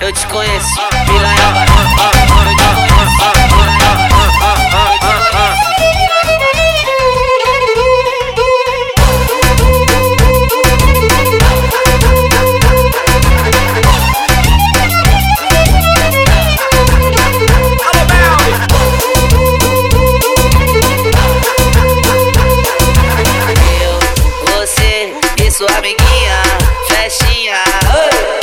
eu te conheço. Piranha, eu sua amiguinha, festinha. Oi!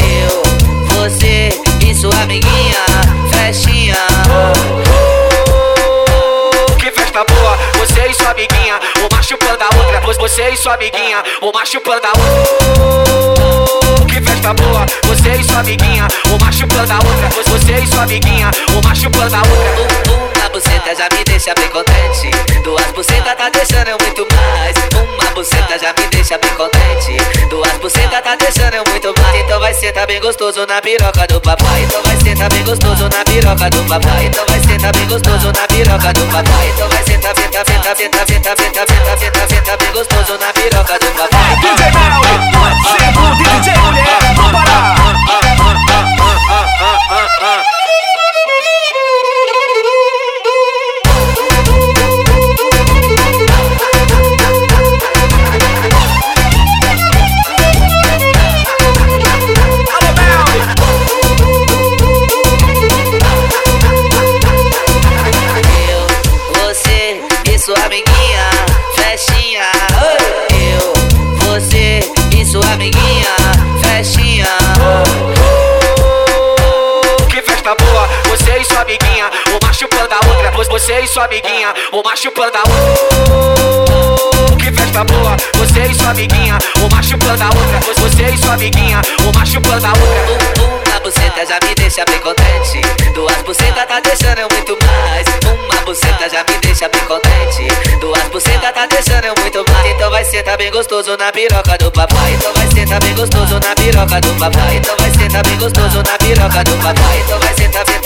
Outra, Vo- você e sua amiguinha, uma chupando a outra. Que festa boa, você e sua amiguinha, uma chupando a outra, Vo- você e sua amiguinha, uma chupando a outra. Um, uma buceta já me deixa bem contente. Duas bucetas tá deixando eu muito mais. Uma buceta já me deixa bem contente. Duas bucetas tá deixando eu muito mais. Então vai sentar bem gostoso na piroca do papai. Então vai sentar bem gostoso na piroca do papai. Então vai sentar bem gostoso na piroca do papai. Então vai sentar, tá bem, tá bem, tá bem, tá bem, tá bem, tá bem, tá bem, tá bem gostoso na piroca sua amiguinha, festinha. Eu, você e sua amiguinha, festinha. Que festa boa, você e sua amiguinha, uma chupando a outra, Vo- você e sua amiguinha, uma chupando a outra. Que festa boa, você e sua amiguinha, uma chupando a outra, Vo- você e sua amiguinha, uma chupando a outra. Um, uma buceta já me deixa bem contente. Duas bucetas tá deixando eu muito mais. Uma buceta já me deixa bem contente. Tá deixando eu muito mais. Então vai sentar bem gostoso na piroca do papai. Então vai sentar bem gostoso na piroca do papai. Então vai sentar bem gostoso na piroca do papai. Então vai sentar, sentar,